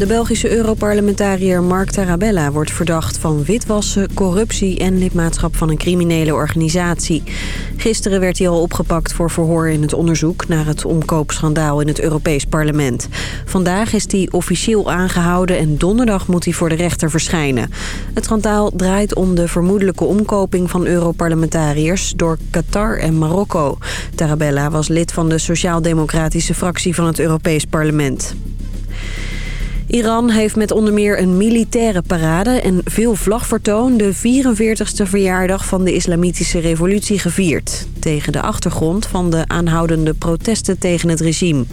De Belgische Europarlementariër Mark Tarabella wordt verdacht van witwassen, corruptie en lidmaatschap van een criminele organisatie. Gisteren werd hij al opgepakt voor verhoor in het onderzoek naar het omkoopschandaal in het Europees Parlement. Vandaag is hij officieel aangehouden en donderdag moet hij voor de rechter verschijnen. Het schandaal draait om de vermoedelijke omkoping van Europarlementariërs door Qatar en Marokko. Tarabella was lid van de sociaal-democratische fractie van het Europees Parlement. Iran heeft met onder meer een militaire parade en veel vlagvertoon... de 44ste verjaardag van de Islamitische Revolutie gevierd. Tegen de achtergrond van de aanhoudende protesten tegen het regime.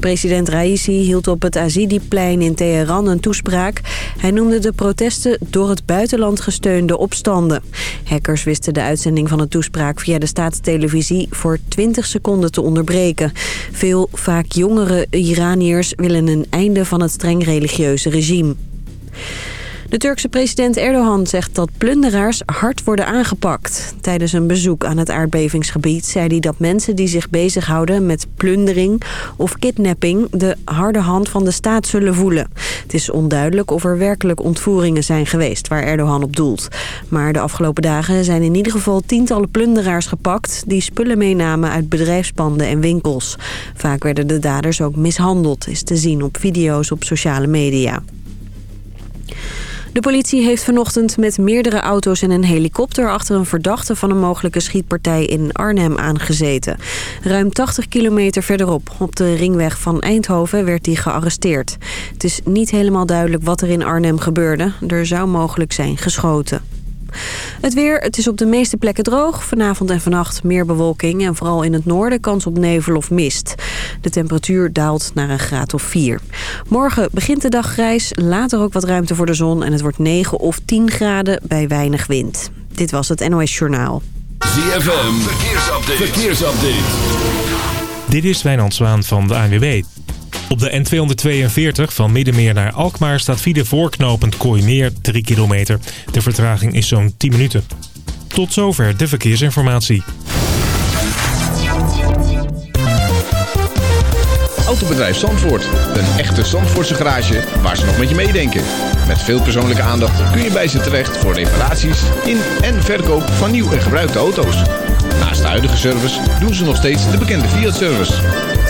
President Raisi hield op het Azidi-plein in Teheran een toespraak. Hij noemde de protesten door het buitenland gesteunde opstanden. Hackers wisten de uitzending van de toespraak via de staatstelevisie... voor 20 seconden te onderbreken. Veel, vaak jongere Iraniërs willen een einde van het streng religieuze regime. De Turkse president Erdogan zegt dat plunderaars hard worden aangepakt. Tijdens een bezoek aan het aardbevingsgebied zei hij dat mensen die zich bezighouden met plundering of kidnapping de harde hand van de staat zullen voelen. Het is onduidelijk of er werkelijk ontvoeringen zijn geweest waar Erdogan op doelt. Maar de afgelopen dagen zijn in ieder geval tientallen plunderaars gepakt die spullen meenamen uit bedrijfspanden en winkels. Vaak werden de daders ook mishandeld, is te zien op video's op sociale media. De politie heeft vanochtend met meerdere auto's en een helikopter... achter een verdachte van een mogelijke schietpartij in Arnhem aangezeten. Ruim 80 kilometer verderop, op de ringweg van Eindhoven, werd hij gearresteerd. Het is niet helemaal duidelijk wat er in Arnhem gebeurde. Er zou mogelijk zijn geschoten. Het weer, het is op de meeste plekken droog. Vanavond en vannacht meer bewolking en vooral in het noorden kans op nevel of mist. De temperatuur daalt naar een graad of 4. Morgen begint de dag grijs, later ook wat ruimte voor de zon... en het wordt 9 of 10 graden bij weinig wind. Dit was het NOS Journaal. ZFM, verkeersupdate. verkeersupdate. Dit is Wijnand Zwaan van de ANWB. Op de N242 van Middenmeer naar Alkmaar staat file voorknopend Kooimeer 3 kilometer. De vertraging is zo'n 10 minuten. Tot zover de verkeersinformatie. Autobedrijf Zandvoort. Een echte Zandvoortse garage waar ze nog met je meedenken. Met veel persoonlijke aandacht kun je bij ze terecht voor reparaties in en verkoop van nieuw en gebruikte auto's. Naast de huidige service doen ze nog steeds de bekende Fiat-service.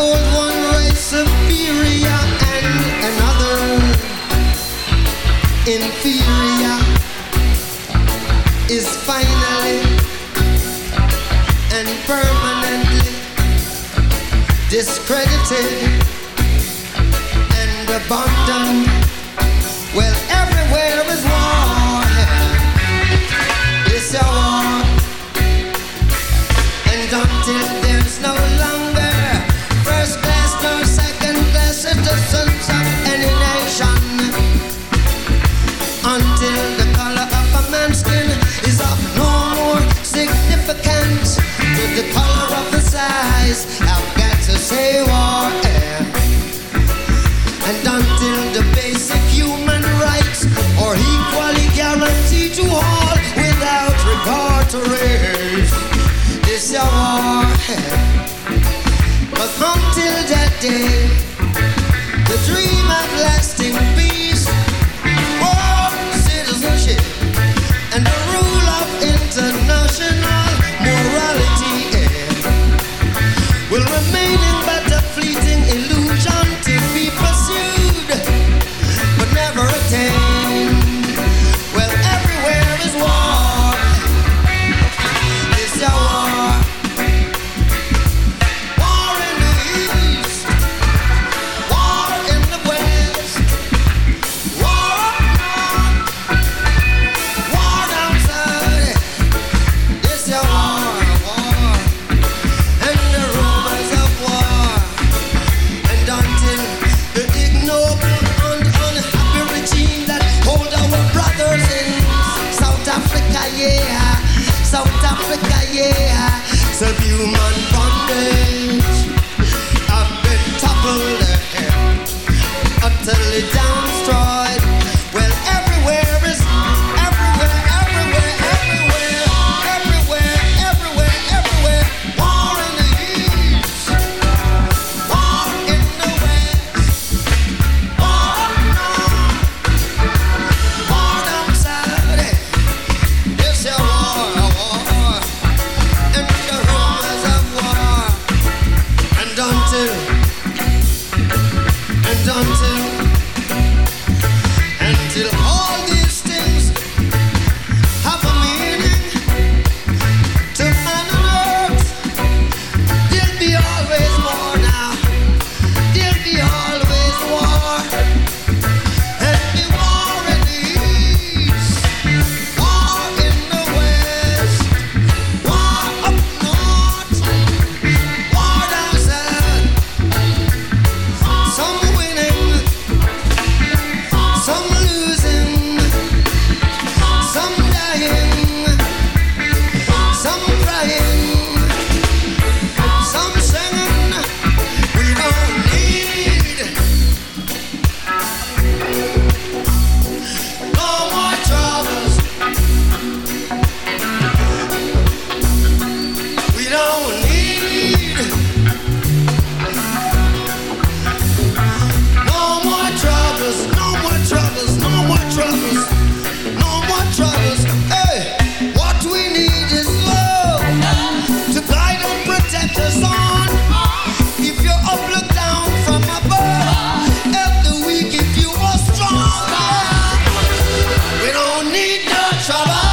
One race superior and another inferior is finally and permanently discredited and abandoned. Well, everywhere is war. The color of his eyes, I've got to say war. Eh. And until the basic human rights are equally guaranteed to all without regard to race this a war. Eh. But until that day, Shabbat.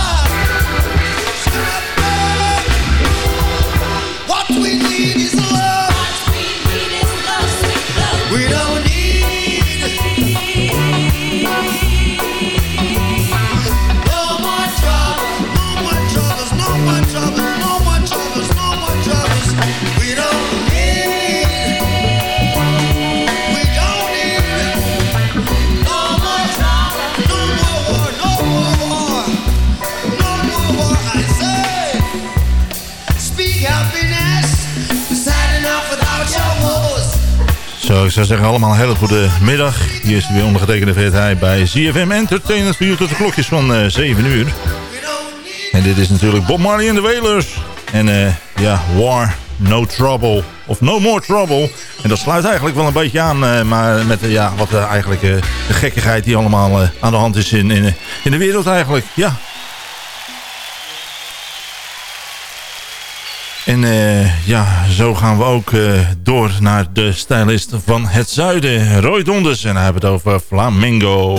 Zo, ik zou zeggen allemaal hele goede middag. Hier is weer ondergetekende Fred bij ZFM Entertainment voor tot de klokjes van eh 7 uur. En dit is natuurlijk Bob Marley en de Wailers. En eh, ja, War, No Trouble. Of No More Trouble. En dat sluit eigenlijk wel een beetje aan. eh, maar met eh, ja, wat eh, eigenlijk eh, de gekkigheid die allemaal eh, aan de hand is in, in, in de wereld eigenlijk. Ja. En eh, ja, zo gaan we ook eh, door naar de stylist van het zuiden, Roy Donders. En hij hebben het over Flamingo.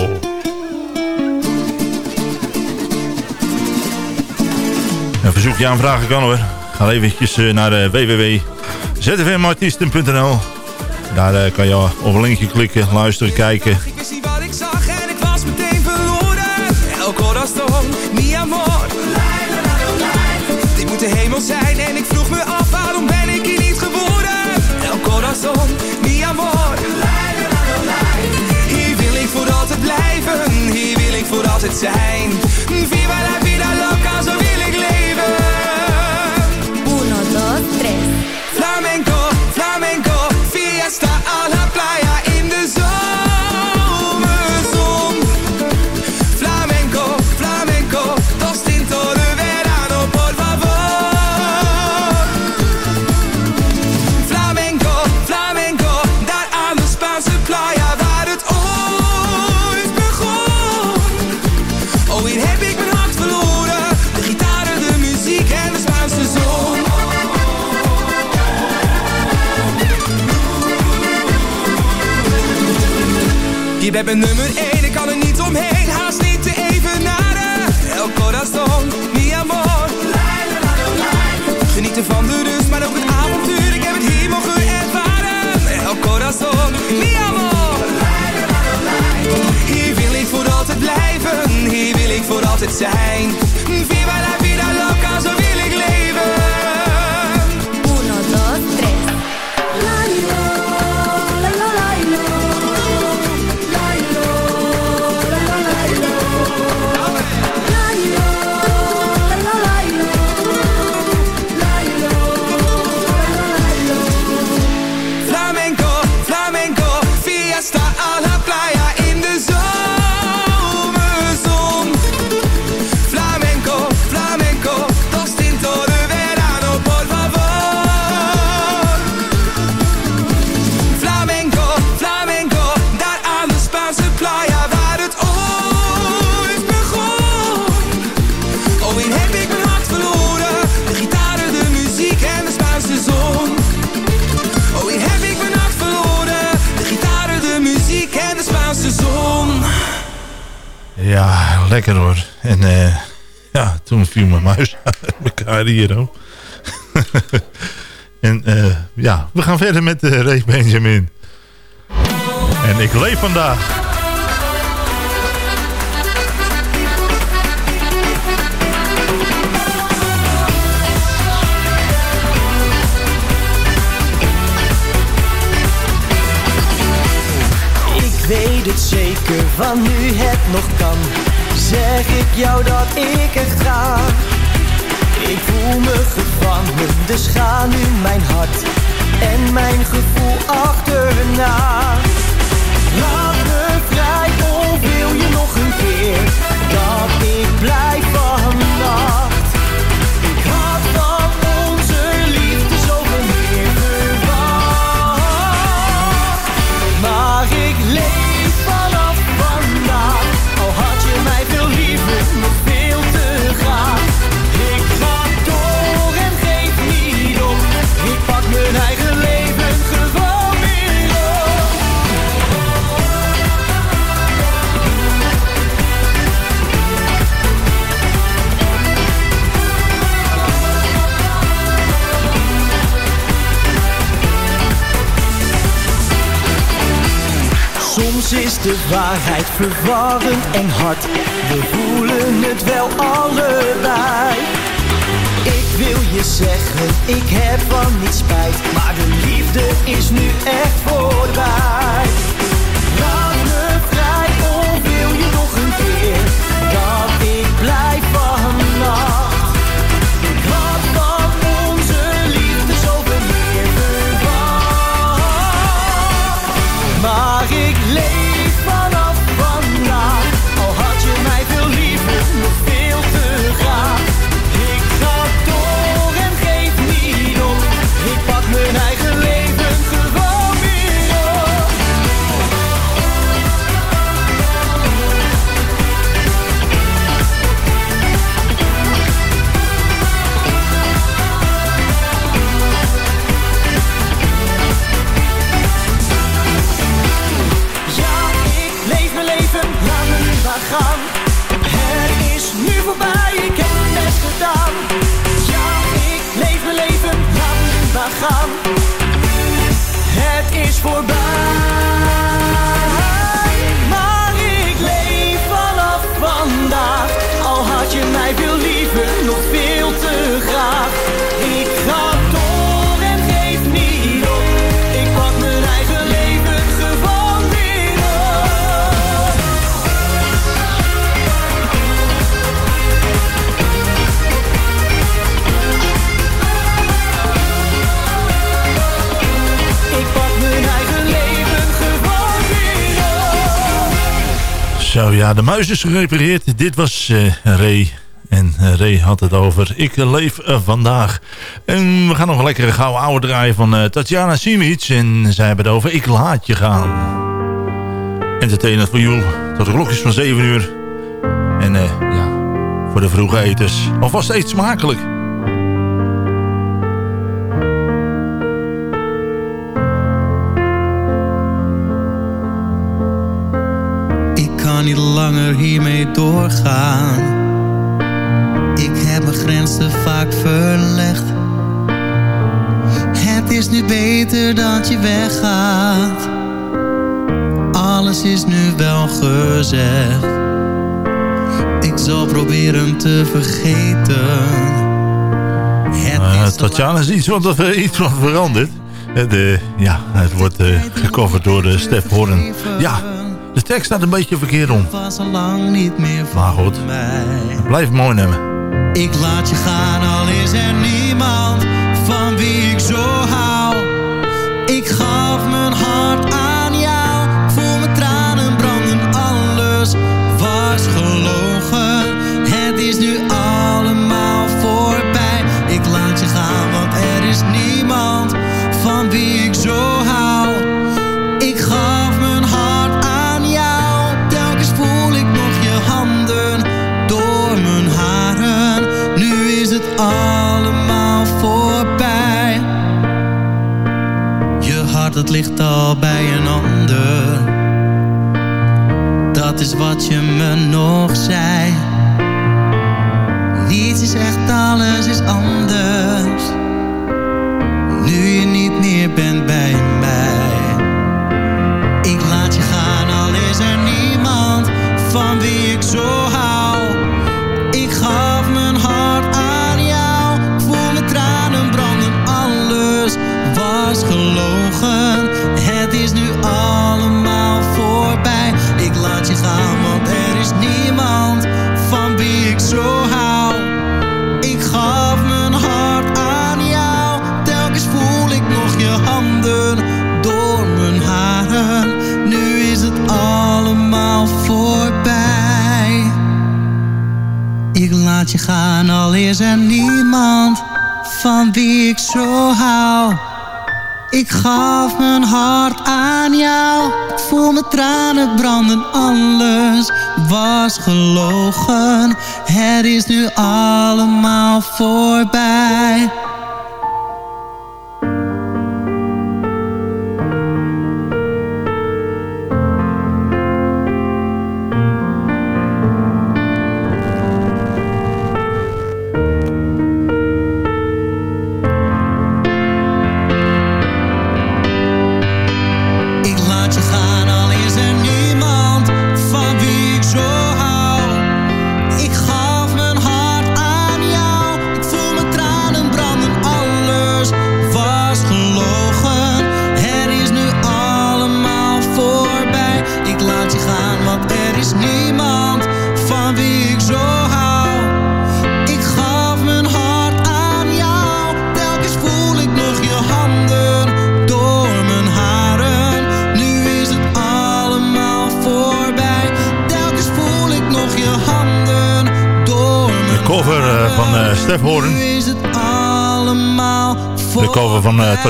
Een verzoekje aanvragen kan hoor. Ga eventjes eh, naar www.zfmartiesten.nl Daar kan je op een linkje klikken, luisteren, kijken. Hemel zijn en ik vroeg me af waarom ben ik hier niet geboren. El corazón, mi amor. Hier wil ik voor altijd blijven, hier wil ik voor altijd zijn. Viva la vida loca, Bent mijn nummer 1, ik kan er niet omheen, haast niet te evenaren. El corazón, mi amor. Genieten van de rust, maar ook het avontuur, ik heb het hier mogen ervaren. El corazón, mi amor. Hier wil ik voor altijd blijven, hier wil ik voor altijd zijn. Lekker hoor. En eh, ja, toen viel mijn muis uit elkaar hier ook. en eh, ja, we gaan verder met uh, Ray Benjamin. En ik leef vandaag. Ik weet het zeker, van nu het nog kan Zeg ik jou dat ik echt ga? Ik voel me gevangen, dus ga nu mijn hart En mijn gevoel achterna. Laat me vrij, of wil je nog een keer Dat ik blijf vannacht de waarheid verwarrend en hard. We voelen het wel allebei. Ik wil je zeggen, ik heb van niets spijt. Maar de liefde is nu echt voorbij. De muis is gerepareerd. Dit was eh Ray. En eh, Ray had het over Ik leef eh, vandaag. En we gaan nog een lekkere gouden oude draaien van Tatjana Simic. En zij hebben het over Ik laat je gaan. Entertainment voor jou. Tot de klokjes van 7 uur. En ja, voor de vroege eters. Alvast eet smakelijk. Niet langer hiermee doorgaan. Ik heb mijn grenzen vaak verlegd. Het is nu beter dat je weggaat. Alles is nu wel gezegd. Ik zal proberen te vergeten. Uh, te Tatjana is iets wat, er- iets wat veranderd. Het, eh, ja, het wordt eh, gecoverd door de Stef Horn. Ja, de tekst staat een beetje verkeerd om. was al lang niet meer voor Maar goed. mij. Blijf mooi nemen. Ik laat je gaan, al is er niemand van wie ik zo hou. Ik gaf mijn hart Het ligt al bij een ander. Dat is is wat je me nog zei. Niets is echt, alles is anders. Nu je niet meer bent bij mij. Ik laat je gaan, al is er niemand van wie ik zo door mijn haren. Nu is het allemaal voorbij. Ik laat je gaan, al is er niemand van wie ik zo hou. Ik gaf mijn hart aan jou. Voel mijn tranen branden, alles was gelogen. Het is nu allemaal voorbij.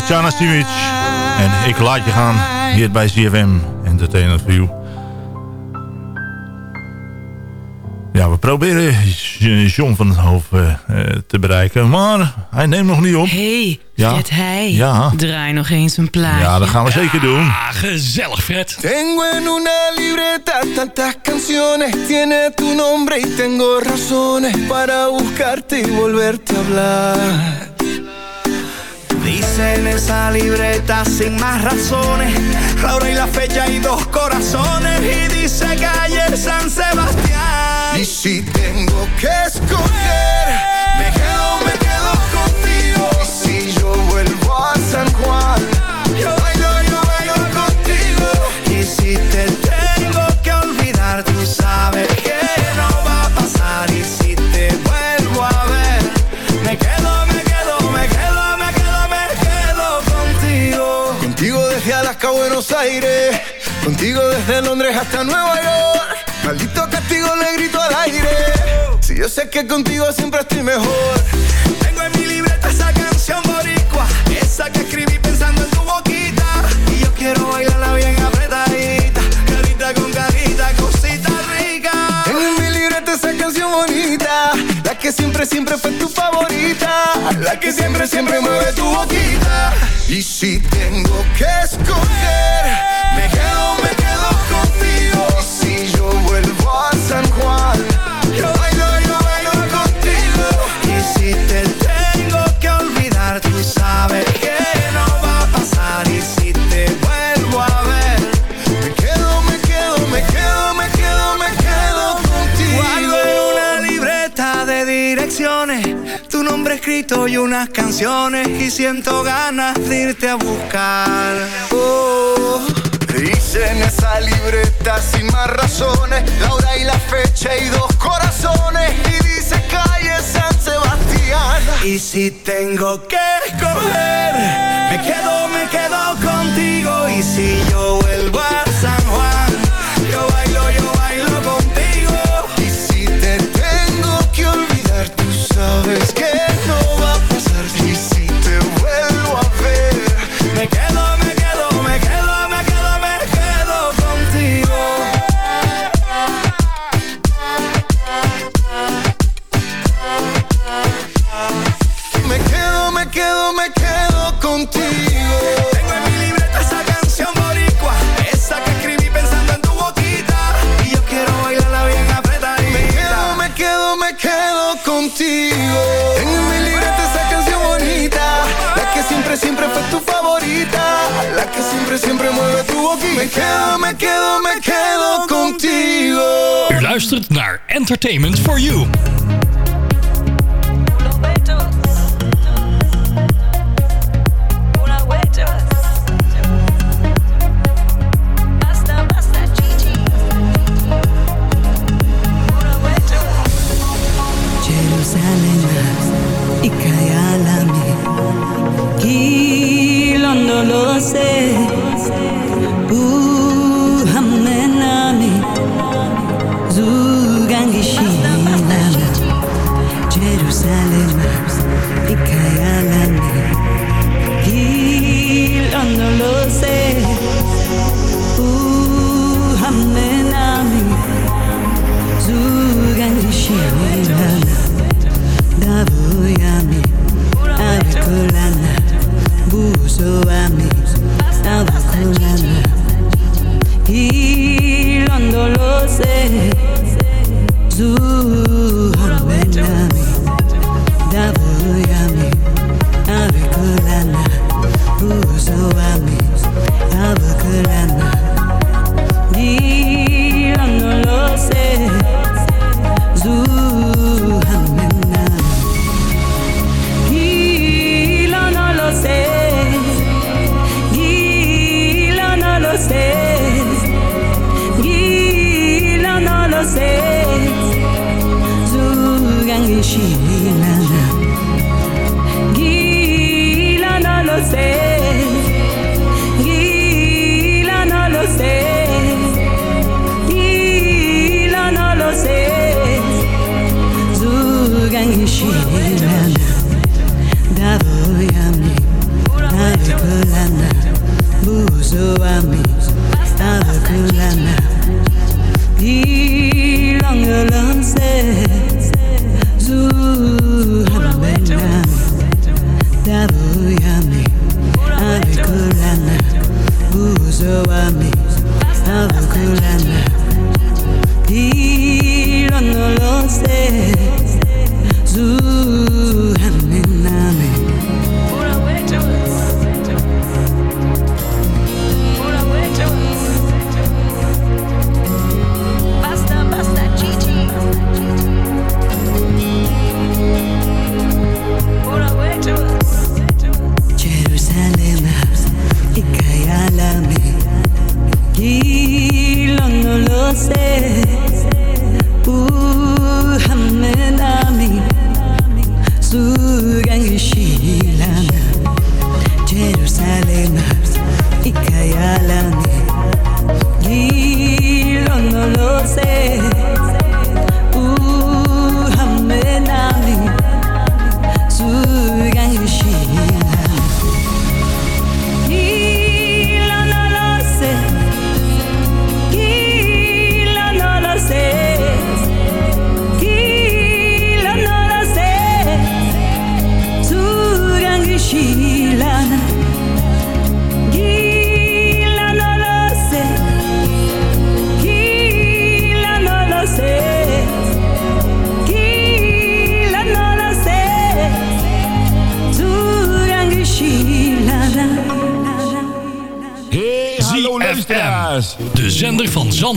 Tatjana Simic. En Ik Laat Je Gaan. Hier bij CFM Entertainment for You. Ja, we proberen John van het Hoofd eh, eh, te bereiken. Maar hij neemt nog niet op. hey, Ja. Fred Heij. Ja. Draai nog eens een plaatje. Ja, dat gaan we zeker doen. Ah, gezellig Fred. Tengo en una libreta tantas canciones, tiene tu nombre y tengo razones para buscarte y volverte a hablar. Dice en esa libreta sin más razones, la hora y la fecha y dos corazones y dice calle San Sebastián. Y si tengo que escoger, me quedo, me quedo contigo. Y si yo vuelvo a San Juan, yo bailo, yo bailo contigo. Y si te Aires, contigo desde Londres hasta Nueva York. Maldito castigo le grito al aire. Si yo sé que contigo siempre estoy mejor. Tengo en mi libreta esa canción boricua, esa que escribí siempre, siempre fue tu favorita, la que siempre, siempre mueve tu boquita. Y si tengo que escoger, me quedo, escrito y unas canciones. Y siento ganas de irte a buscar. Oh. Dice en esa libreta sin más razones La hora y la fecha y dos corazones Y dice calle San Sebastián Y si tengo que escoger Me quedo, me quedo contigo Y si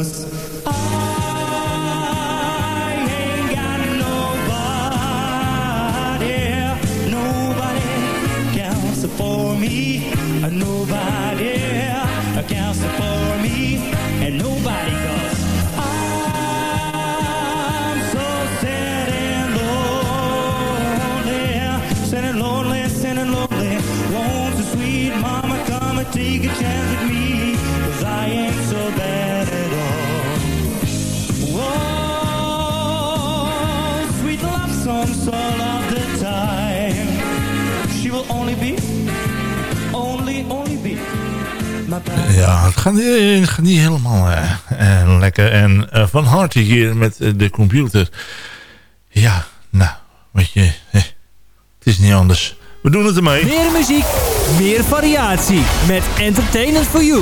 ghosts Ja, het gaat, niet- het gaat niet helemaal eh, eh, lekker. En eh, van harte hier met de computer. Ja, nou, weet je, eh, het is niet anders. We doen het ermee. Meer muziek, meer variatie. Met Entertainment for You.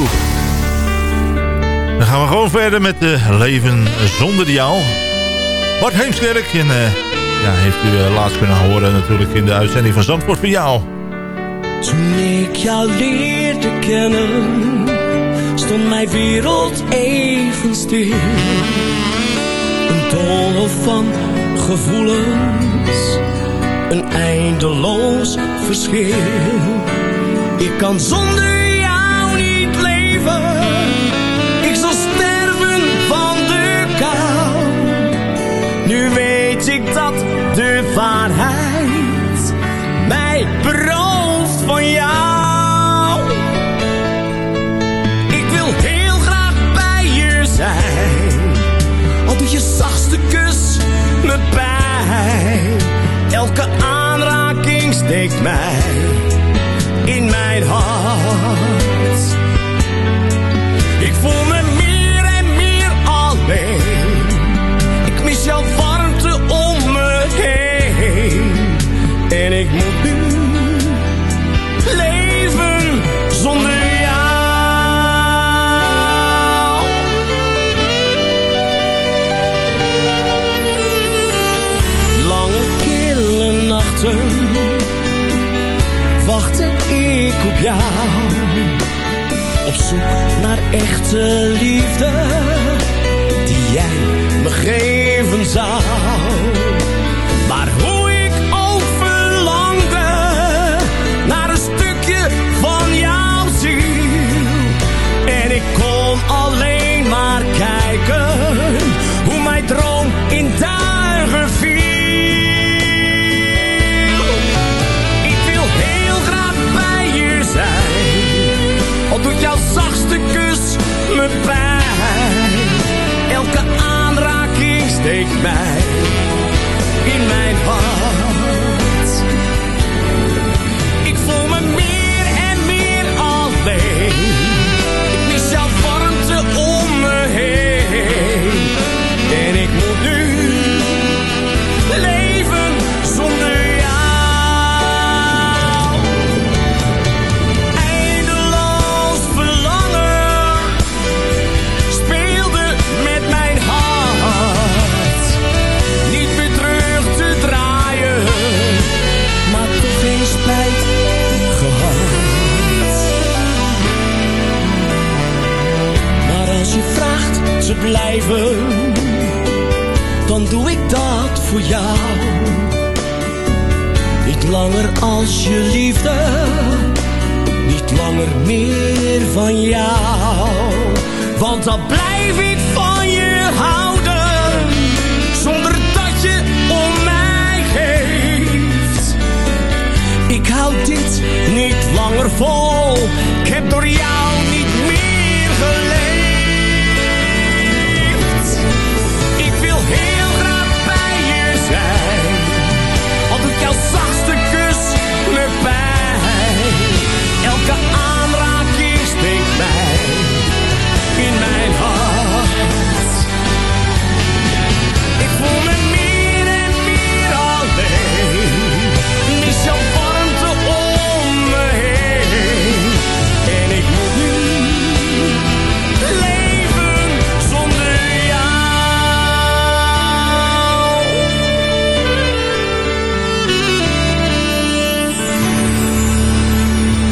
Dan gaan we gewoon verder met de Leven zonder jou. Bart Heemskerk. En eh, ja, heeft u laatst kunnen horen natuurlijk in de uitzending van Zandvoort voor jou. Toen ik jou leerde kennen, stond mijn wereld even stil. Een doolhof van gevoelens, een eindeloos verschil. Ik kan zonder je zachtste kus me pijn. Elke aanraking steekt mij in mijn hart. Ik voel me ik op jou. Op zoek naar echte liefde die jij me geven zou. Aanraking steekt mij blijven, dan doe ik dat voor jou. Niet langer als je liefde, niet langer meer van jou. Want dan blijf ik van je houden, zonder dat je om mij geeft. Ik hou dit niet langer vol, ik heb door jou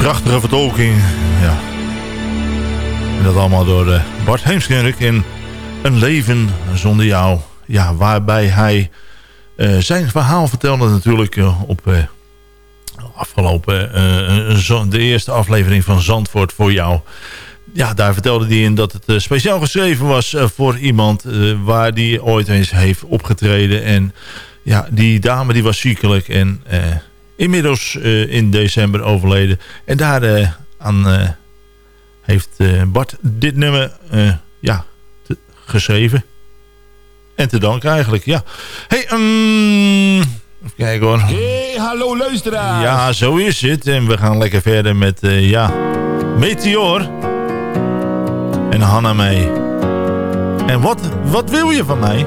Prachtige vertolking. Ja. Dat allemaal door eh, Bart Heemskerk in Een leven zonder jou. Ja, waarbij hij eh, zijn verhaal vertelde natuurlijk eh, op afgelopen de eerste aflevering van Zandvoort voor jou. Ja, daar vertelde hij in dat het speciaal geschreven was voor iemand waar die ooit eens heeft opgetreden. En ja, die dame die was ziekelijk en inmiddels eh, in december overleden. En daar eh, aan eh, heeft Bart dit nummer ja, te- geschreven. En te danken eigenlijk, ja. Hey, um, even kijken hoor. Hey, hallo luisteraars. Ja, zo is het. En we gaan lekker verder met, eh, ja, Meteor. en Hanna mee. En wat, wat wil je van mij?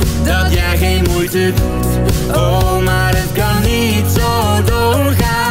dat jij geen moeite doet. Oh, maar het kan niet zo doorgaan.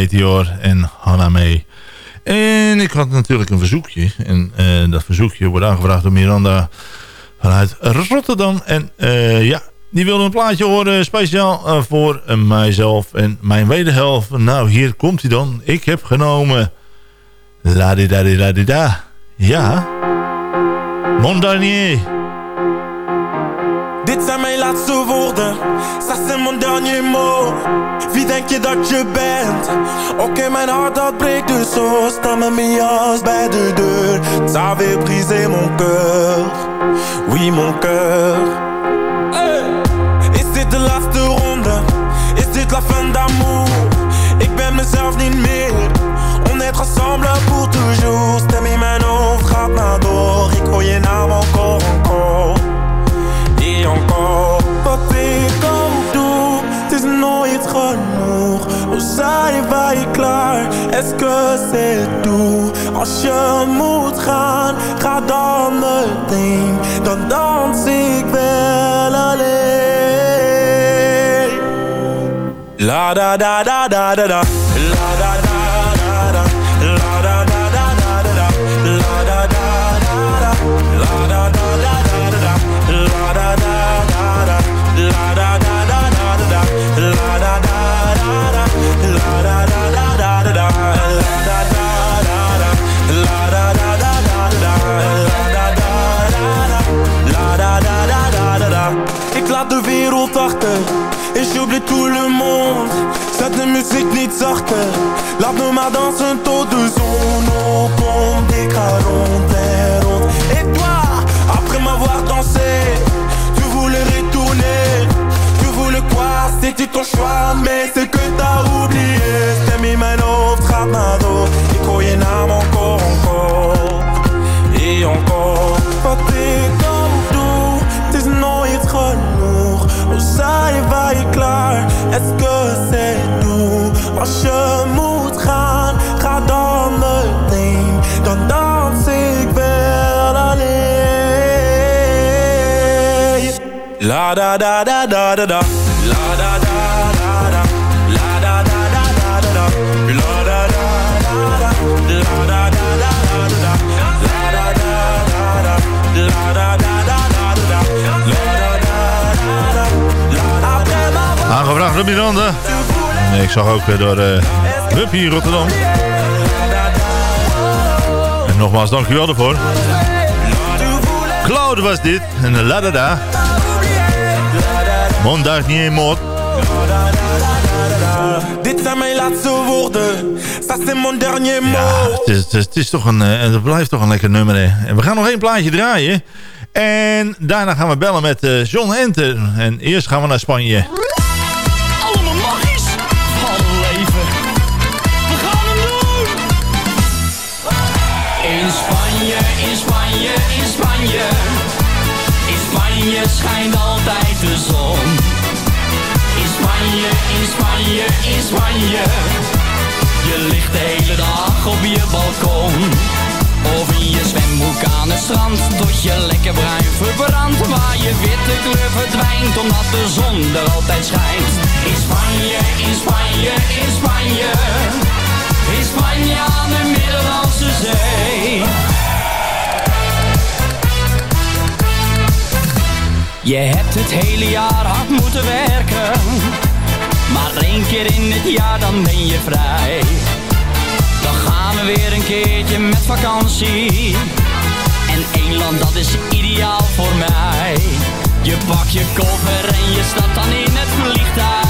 Meteor en Hanna mee. En ik had natuurlijk een verzoekje. En eh, dat verzoekje wordt aangevraagd door Miranda vanuit Rotterdam. En eh, ja, die wilde een plaatje horen speciaal eh, voor eh, mijzelf en mijn wederhelft. Nou, hier komt hij dan. Ik heb genomen... La di da di da di da. Ja. Mon. Dit zijn mijn laatste woorden, ça c'est mon dernier mot. Wie denk je dat je bent? Oké, mijn hart dat breekt dus zo Sta met mijn bij de deur. Brisé mon cœur Oui, mon cœur. Is dit de laatste ronde? Is dit la fin d'amour? Ik ben mezelf niet meer. On est ensemble pour toujours Stem in mijn hoofd gaat maar door. Ik hoor je naam encore, encore Ik ook doe, het is nooit genoeg. Hoe zijn wij klaar, c'est tout Als je moet gaan, ga dan meteen. Dan dans ik wel alleen. La da da da da da da j'oublie tout le monde. Zet de muziek niet zachter Laat me maar dansen tot de zon opkomt rond Et toi, après m'avoir dansé Tu voulais retourner. Tu voulais quoi, c'était ton choix Mais c'est que t'as oublié. Stem in mijn hoofd gaat naar Ik encore, encore. Et encore. Ik genoeg Oh, zij waar je klaar? Que c'est doux Als je moet gaan Ga dan meteen. Dan dans ik wel alleen. La da da da da da da. La da door Miranda. Nee, ik zag ook eh, door eh Hup hier in Rotterdam. En nogmaals, dankjewel daarvoor. Claude was dit. En la da da. Mon dernier mot. Dit zijn mijn laatste woorden Ça c'est mon dernier mot Het is, het is, het is toch een, eh, het blijft toch een lekker nummer. hè. En we gaan nog één plaatje draaien. En daarna gaan we bellen met eh, John Enter. En eerst gaan we naar Spanje. In Spanje. Je. Ligt de hele dag op je balkon. Of in je zwembroek aan het strand Tot je lekker bruin verbrandt. Waar je witte kleur verdwijnt Omdat de zon er altijd schijnt. In Spanje, in Spanje, in Spanje In Spanje aan de Middellandse Zee. Je hebt het hele jaar hard moeten werken Maar één keer in het jaar dan ben je vrij. Dan gaan we weer een keertje met vakantie. En één land dat is ideaal voor mij. Je pakt je koffer en je stapt dan in het vliegtuig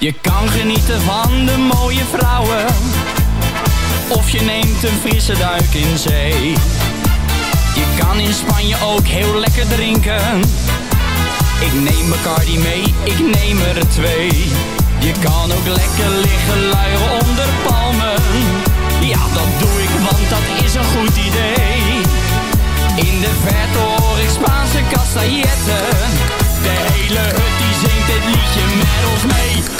Je kan genieten van de mooie vrouwen. Of je neemt een frisse duik in zee. Je kan in Spanje ook heel lekker drinken. Ik neem Bacardi mee, ik neem er twee. Je kan ook lekker liggen luieren onder palmen. Ja, dat doe ik, want dat is een goed idee. In de verte hoor ik Spaanse castailletten. De hele hut die zingt dit liedje met ons mee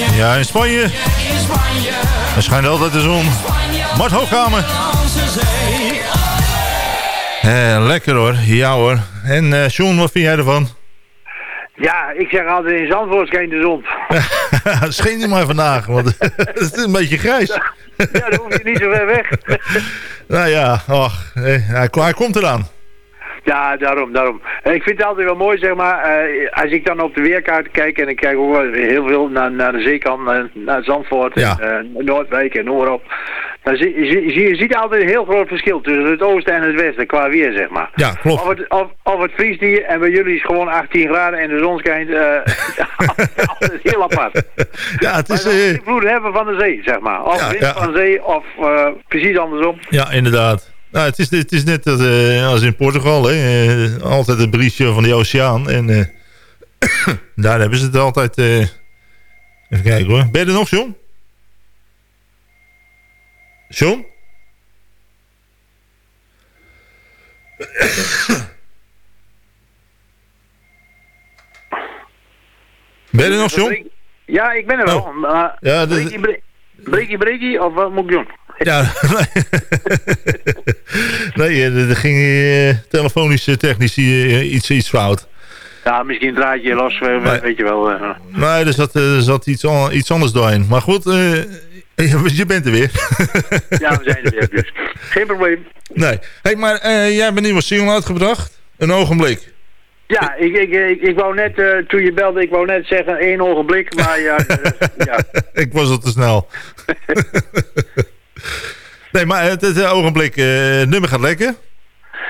Ja, in Spanje. in Spanje Er schijnt altijd de zon. Mart Hoogkamer. Eh, lekker hoor. Ja hoor. En John, wat vind jij ervan? Ja, ik zeg altijd in Zandvoort schijnt de zon. Scheen niet maar vandaag, want het is een beetje grijs. Ja, dan hoef je niet zo ver weg. Nou ja, eh, hij, hij komt eraan. Ja, daarom, daarom. Eh, Ik vind het altijd wel mooi, zeg maar, eh, als ik dan op de weerkaart kijk en ik kijk ook wel heel veel naar, naar de zeekant, naar, naar Zandvoort, Ja. en, eh, Noordwijk en Noorop. dan zie, je ziet altijd een heel groot verschil tussen het oosten en het westen qua weer, zeg maar. Ja, klopt. Of het, of, of het vriest hier en bij jullie is gewoon 18 graden en de zon schijnt. eh altijd heel apart. Ja, het is... Eh, invloed hebben van de zee, zeg maar. Of Ja, wind ja. van de zee, of eh, precies andersom. Ja, inderdaad. Nou, het, is, het is net als, eh, als in Portugal. Hè. Eh, altijd een briesje van de oceaan. En eh, daar hebben ze het altijd... even kijken hoor. Ben je er nog, John? John? Ben je er nog, John? Ja, ik ben er wel. Maar Oh. Ja, dat- breekie, bre- breekie, breekie, of wat moet ik doen? Ja, nee, eh, er ging eh, telefonisch technisch eh, iets, iets fout. Ja, misschien draait je los, Nee. weet je wel. Nee, er zat, er zat iets, iets anders doorheen. Maar goed, je bent er weer. ja, we zijn er weer, dus. Geen probleem. nee. Hey, maar jij hebt een nieuwe single uitgebracht. Een ogenblik. Ja, ik, ik, ik, ik wou net, toen je belde, ik wou net zeggen één ogenblik, maar ja, ja. Ik was al te snel. nee, maar het, het ogenblik, eh, het nummer gaat lekker.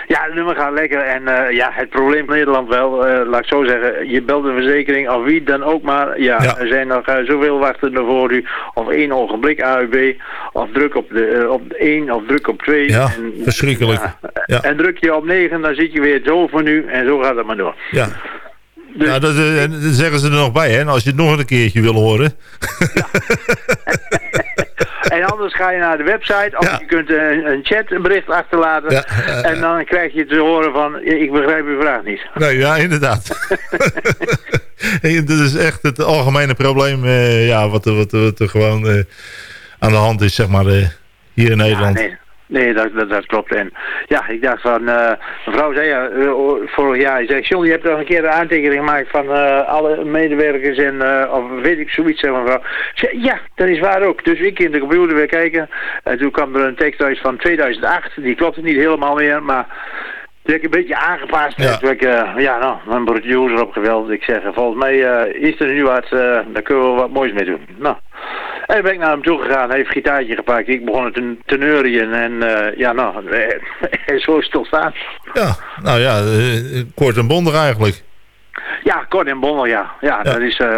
Ja, het nummer gaat lekker en eh, ja, het probleem in Nederland wel, eh, laat ik zo zeggen, je belt een verzekering of wie dan ook maar, ja, Ja. er zijn nog eh, zoveel wachtenden voor u, of één ogenblik AUB, of druk op de, eh, op één of druk op twee. Ja, en, verschrikkelijk. ja, Ja. En druk je op negen, dan zit je weer zo van u en zo gaat het maar door. Ja. Dus- ja, dat, eh, dat zeggen ze er nog bij, hè? En als je het nog een keertje wil horen. En anders ga je naar de website of je kunt een, een chatbericht achterlaten Ja, eh, en dan krijg je te horen van, ik begrijp uw vraag niet. Nee, ja, inderdaad. Dit is echt het algemene probleem eh, ja, wat, er- wat, er- wat er gewoon eh, aan de hand is, zeg maar, hier in Nederland. Nee, nee dat, dat, dat klopt. En ja, ik dacht van, eh mevrouw zei ja, eh, vorig jaar, zei, John, je hebt toch een keer een aantekening gemaakt van eh, alle medewerkers en, of weet ik zoiets, zeg mevrouw. Zei, ja, dat is waar ook. Dus ik in de computer weer kijken en toen kwam er een tekst uit van 2008, die klopte niet helemaal meer, maar... Die heb ik een beetje aangepast. Ja. Toen ik, ja, nou, mijn producer opgeweld. Ik zeg, volgens mij is er nu wat, daar kunnen we wat moois mee doen. Nou, en ben ik naar hem toe gegaan, hij heeft een gitaartje gepakt. Ik begon te, te neurien en eh, ja, nou, zo is het ontstaan. Ja, nou ja, eh, kort en bondig eigenlijk. Ja, kort en bondig, ja. Ja, dat is, eh,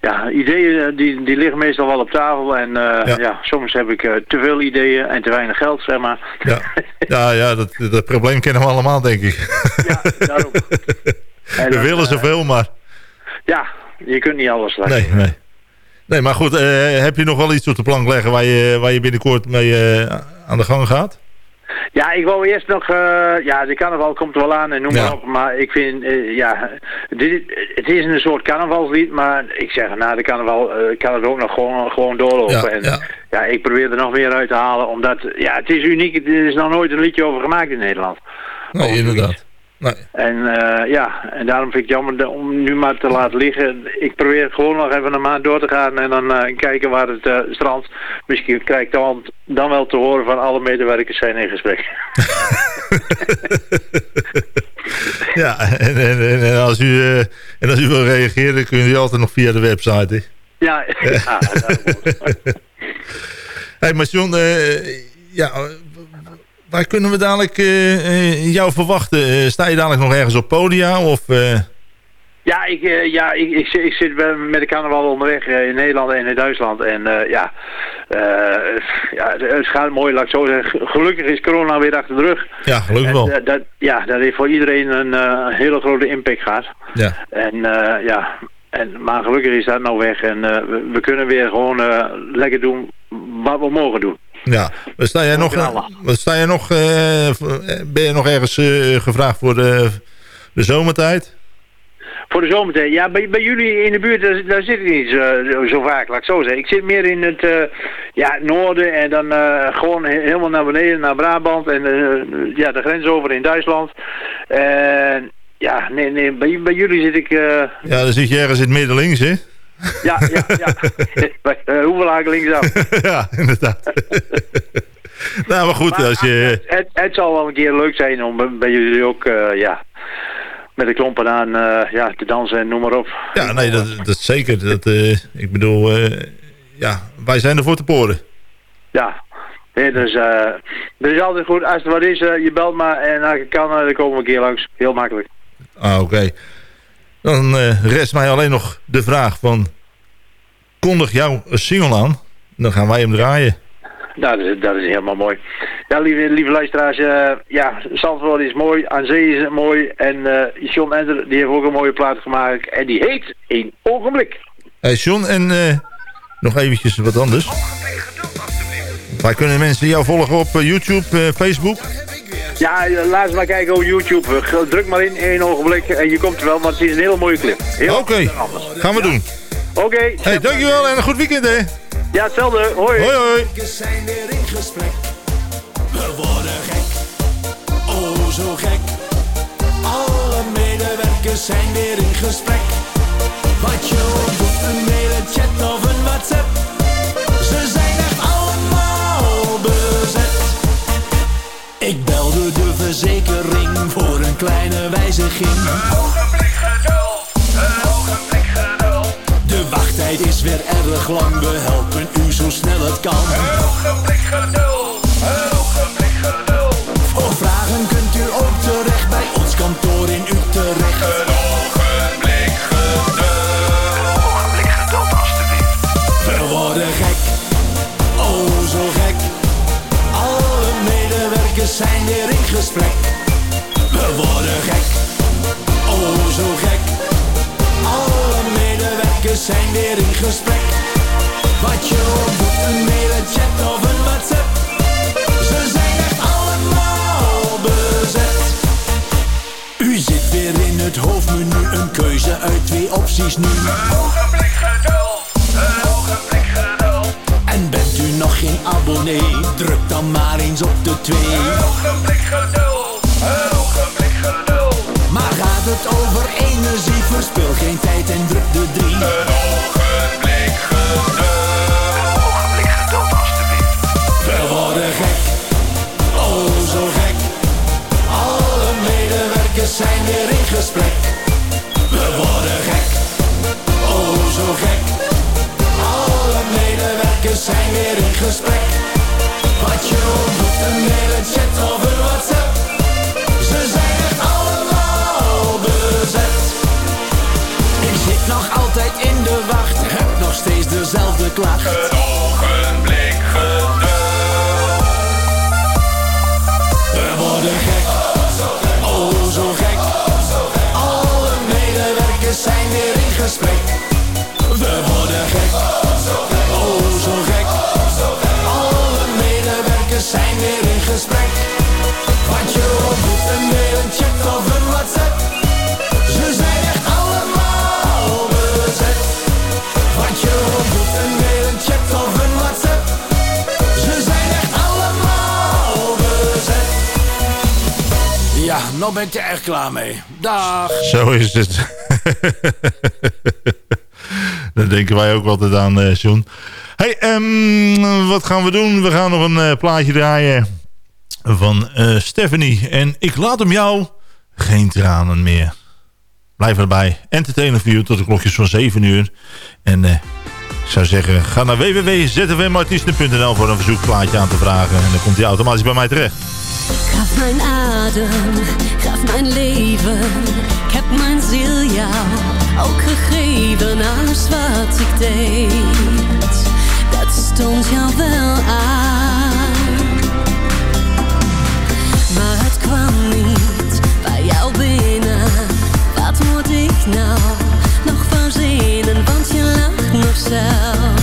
ja, ideeën eh, die, die liggen meestal wel op tafel. En eh, ja. soms heb ik eh, te veel ideeën en te weinig geld, zeg maar. Ja, ja, ja dat, dat probleem kennen we allemaal, denk ik. Daarom. En we dan, willen eh, zoveel, maar... Ja, je kunt niet alles laten. Nee, nee. Nee, maar goed, eh, heb je nog wel iets op de plank leggen waar je, waar je binnenkort mee eh, aan de gang gaat? Ja, ik wou eerst nog, eh, ja, de carnaval komt er wel aan en noem Ja. maar op, maar ik vind, ja, dit, het is een soort carnavalslied, maar ik zeg, na de carnaval eh, kan het ook nog gewoon, gewoon doorlopen. Ja, en, ja. ja, ik probeer er nog meer uit te halen, omdat, ja, het is uniek, er is nog nooit een liedje over gemaakt in Nederland. Nee, inderdaad. En eh, ja, en daarom vind ik het jammer om nu maar te laten liggen. Ik probeer gewoon nog even een maand door te gaan en dan eh, kijken waar het eh strandt. Misschien krijg ik dan, dan wel te horen van alle medewerkers zijn in gesprek. Ja, en, en, als u, en als u wil reageren, kun je altijd nog via de website. Hè? Ja, ja hey, maar John, ja, waar kunnen we dadelijk eh, eh, jou verwachten? Eh, sta je dadelijk nog ergens op podia? Of, Ja, ik, ja ik, ik, zit- ik zit met de carnaval onderweg in Nederland en in Duitsland. En ja, ja, het gaat mooi, laat ik zo zeggen. Gelukkig is corona weer achter de rug. ja, gelukkig En, wel. eh, dat, ja, dat heeft voor iedereen een hele grote impact gehad. Ja. En ja, en, maar gelukkig is dat nou weg. En we, we kunnen weer gewoon lekker doen wat we mogen doen. Ja, wat sta jij nog, wat sta jij nog eh, ben je nog ergens eh, gevraagd voor de, de zomertijd? Voor de zomertijd. Ja, bij, bij jullie in de buurt, daar, daar zit ik niet zo, zo vaak, laat ik zo zeggen. Ik zit meer in het eh, ja, noorden en dan gewoon he- helemaal naar beneden, naar Brabant en ja, de grens over in Duitsland. En ja, nee, nee, bij, bij jullie zit ik... Ja, dan zit je ergens in het midden links, hè? Ja, ja, ja. Eh, hoeveel linksaf? ja, inderdaad. nou, maar goed, als je... Het, het zal wel een keer leuk zijn om bij- jullie ook, eh, ja, met de klompen aan eh, ja, te dansen en noem maar op. Ja, nee, dat, dat zeker. Dat, eh, ik bedoel, eh, ja, wij zijn er voor te poren. Ja, Nee, dus eh dat is altijd goed. Als er wat is, eh, je belt maar en als het kan, eh, dan komen we een keer langs. Heel makkelijk. Ah, oké. Dan eh, rest mij alleen nog de vraag van... Kondig jouw single aan, dan gaan wij hem draaien. Nou, dat is, dat is helemaal mooi. Ja, lieve, lieve luisteraars, eh, ja, Zandvoort is mooi, aan zee is het mooi. En eh John Ender, die heeft ook een mooie plaat gemaakt. En die heet Eén Ogenblik. Hey John, en eh, nog eventjes wat anders. Waar kunnen mensen jou volgen op YouTube, Facebook? Ja, eh, laat eens maar kijken op YouTube. Eh, Druk maar in, één ogenblik en je komt er wel, want het is een hele mooie clip. Heel Oké, anders. gaan we doen. Oké. Hey, dankjewel en een goed weekend hè. Ja, hetzelfde. Hoi. Hoi, hoi. We zijn weer in gesprek. We worden gek. Oh, zo gek. Alle medewerkers zijn weer in gesprek. Wat je ook doet, een mail, chat of verzekering voor een kleine wijziging. Een ogenblik geduld, een ogenblik geduld. De wachttijd is weer erg lang, we helpen u zo snel het kan. Een ogenblik geduld, een gesprek. We worden gek, oh zo gek. Alle medewerkers zijn weer in gesprek. Wat je ook doet, een mail, een chat of een WhatsApp. Ze zijn echt allemaal bezet. U zit weer in het hoofdmenu, een keuze uit twee opties nu. Een ogenblik geduld, druk dan maar eens op de twee. Een ogenblik geduld, een ogenblik geduld. Maar gaat het over energie, verspil geen tijd en druk de drie. Een ogenblik geduld. Nou ben ik er echt klaar mee. Dag. Zo is het. Daar denken wij ook altijd aan, eh John. Hey, ehm, wat gaan we doen? We gaan nog een eh, plaatje draaien van eh, Stephanie. En ik laat hem jou geen tranen meer. Blijf erbij. Entertainer voor tot de klokjes van 7 uur. En eh, ik zou zeggen, ga naar www.zfmartiesten.nl voor een verzoekplaatje aan te vragen. En dan komt hij automatisch bij mij terecht. Gaf mijn adem, gaf mijn leven. Ik heb mijn ziel jou ook gegeven. Alles wat ik deed, dat stond jou wel aan. Maar het kwam niet bij jou binnen. Wat moet ik nou nog lacht nog zelfs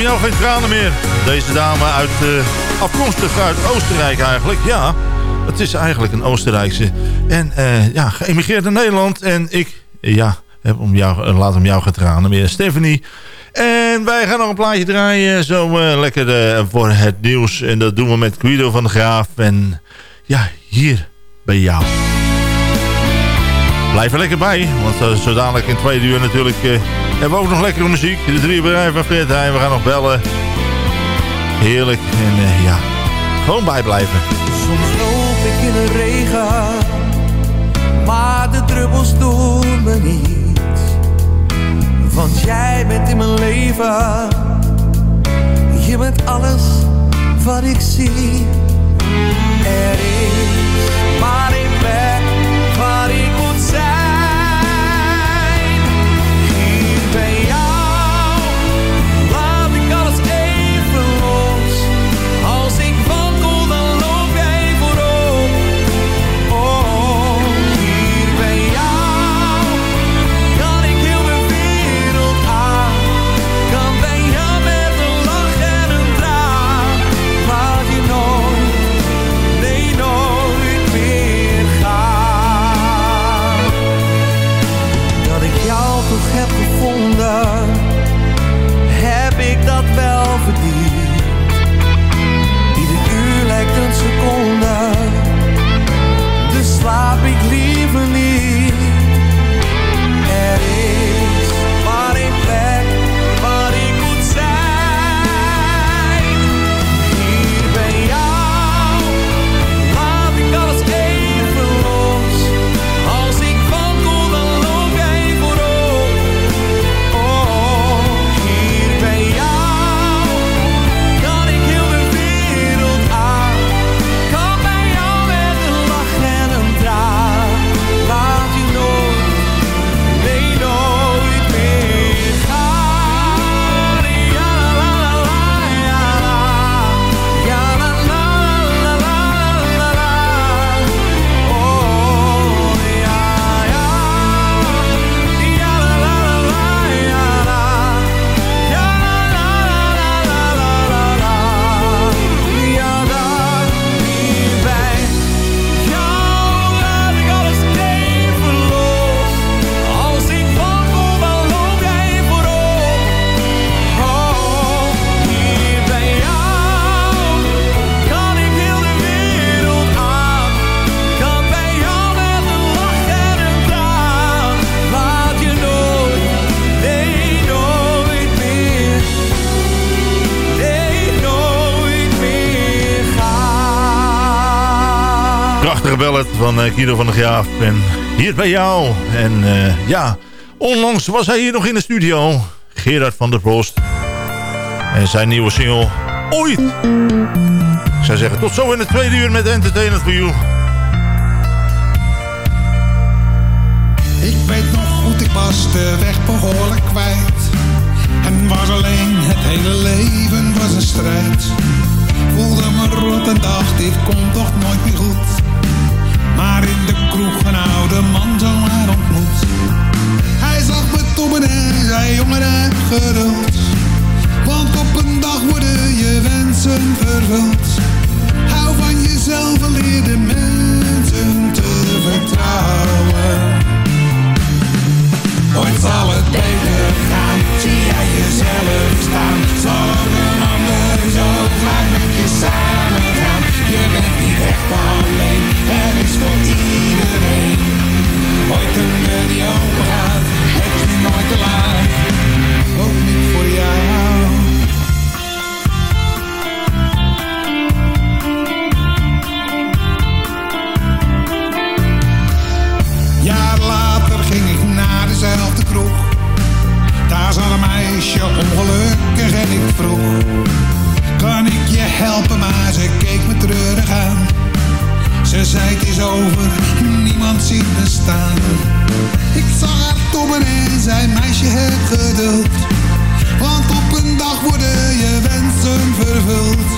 Jou geen tranen meer. Deze dame uit, eh, afkomstig uit Oostenrijk eigenlijk. Ja, het is eigenlijk een Oostenrijkse. En eh, ja, geëmigreerd naar Nederland. En ik, ja, heb om jou, eh, laat om jou geen tranen meer. Stephanie. En wij gaan nog een plaatje draaien. Zo lekker voor het nieuws. En dat doen we met Guido van de Graaf. En ja, hier bij jou. Blijf er lekker bij. Want uh, zo dadelijk in twee uur natuurlijk eh, hebben we ook nog lekkere muziek. De drie bedrijven van Fred Heijn. We gaan nog bellen. Heerlijk. En eh, ja, gewoon bijblijven. Soms loop ik in de regen, maar de druppels doen me niet. Want jij bent in mijn leven, je bent alles wat ik zie. Er is maar één plek van eh, Guido van der Graaf. En hier bij jou. En eh, ja, onlangs was hij hier nog in de studio. Gerard van der Post. En zijn nieuwe single, Ooit. Ik zou zeggen, tot zo in het tweede uur met Entertainment for You. Ik weet nog goed, ik was de weg behoorlijk kwijt. En was alleen, het hele leven was een strijd. Voelde me rot en dacht, dit komt toch nooit meer goed. Man zomaar ontmoet. Hij zag me tobben en zei, jongen heb geduld. Want op een dag worden je wensen vervuld. Hou van jezelf en leer de mensen te vertrouwen. Ooit zal het beter gaan, zie jij jezelf staan. Zal een ander zo graag met je samen gaan. Je bent niet echt alleen, er is voor iedereen. Ooit een gaat, het is nooit te laat. Ook niet voor jou. Jaar later ging ik naar dezelfde kroeg. Daar zat een meisje ongelukkig en ik vroeg. Kan ik je helpen, maar ze keek me treurig aan. Ze zei het is over, niemand ziet me staan. Ik zag haar tobben en zei meisje heb geduld. Want op een dag worden je wensen vervuld.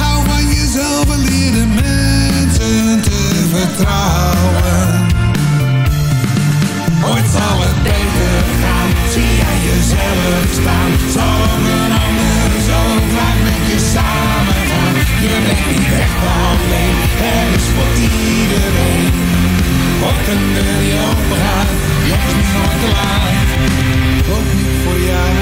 Hou van jezelf en leer de mensen te vertrouwen. Ooit zal het beter gaan, zie jij jezelf staan. Zal een ander zo graag met je samen Je bent niet echt alleen, er is voor iedereen. Een deur die je is nooit te laat. Ook niet voor jou.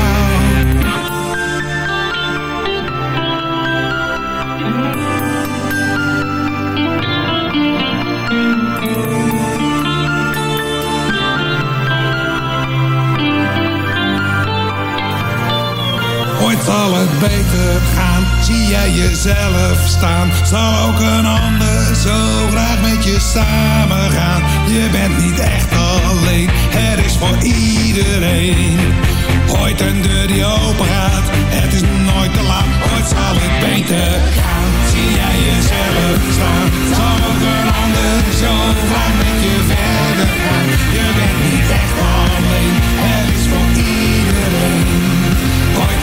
Ooit zal het beter gaan, zie jij jezelf staan. Zal ook een ander zo graag met je samen gaan. Je bent niet echt alleen, er is voor iedereen. Ooit een deur die open gaat, het is nooit te laat. Ooit zal het beter gaan, zie jij jezelf staan. Zal ook een ander zo graag met je verder gaan. Je bent niet echt alleen,